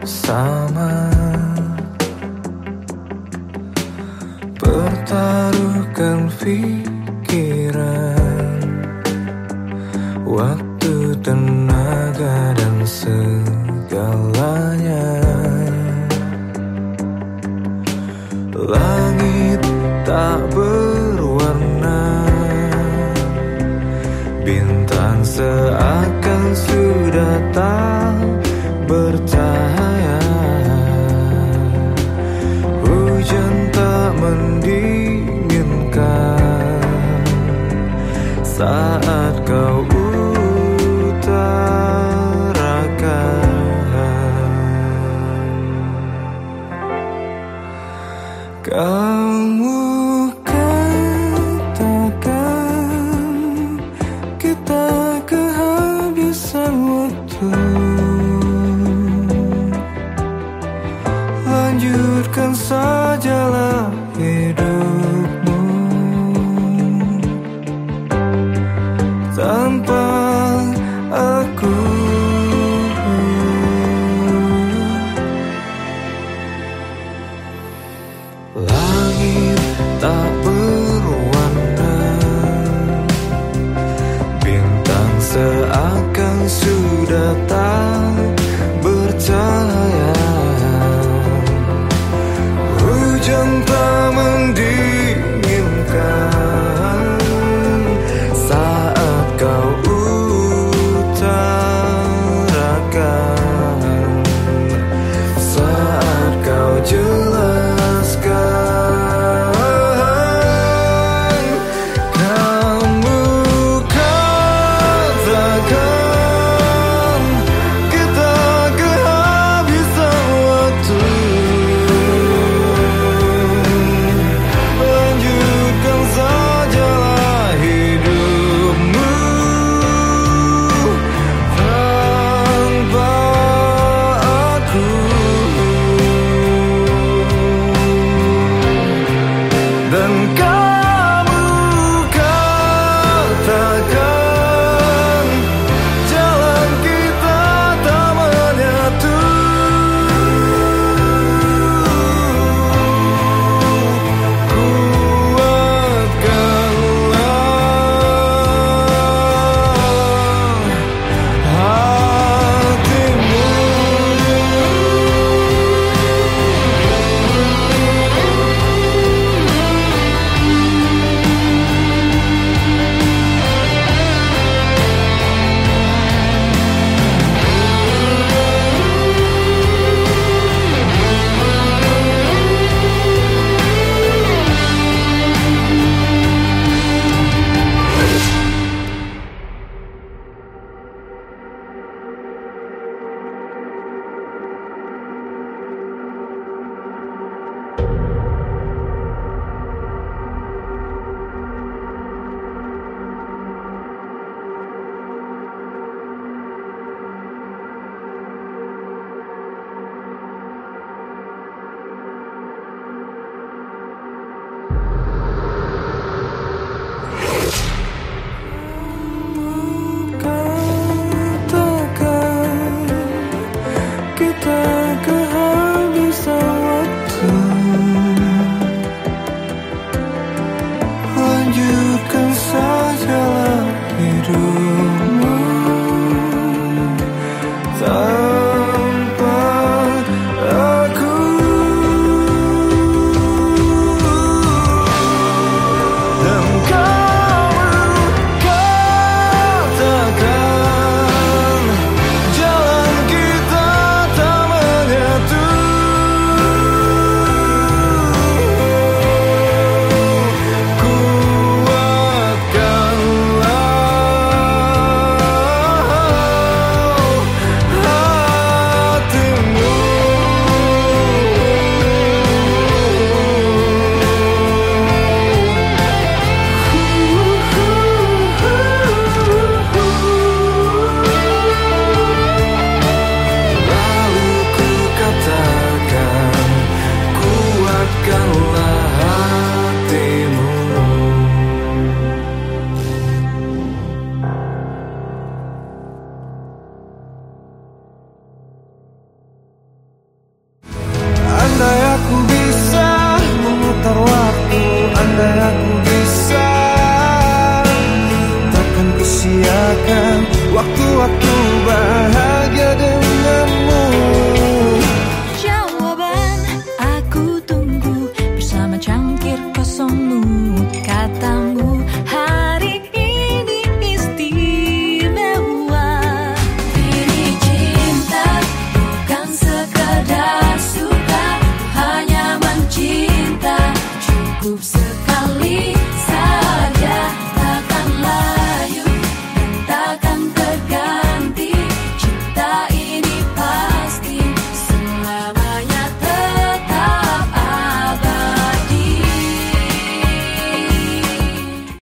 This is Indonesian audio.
bersama. Pertaruhkan pikiran Waktu, tenaga dan segalanya. Langit tak berwarna Bintang seakan sudah tak bertahan. menginginkan saat sudah tak 왔고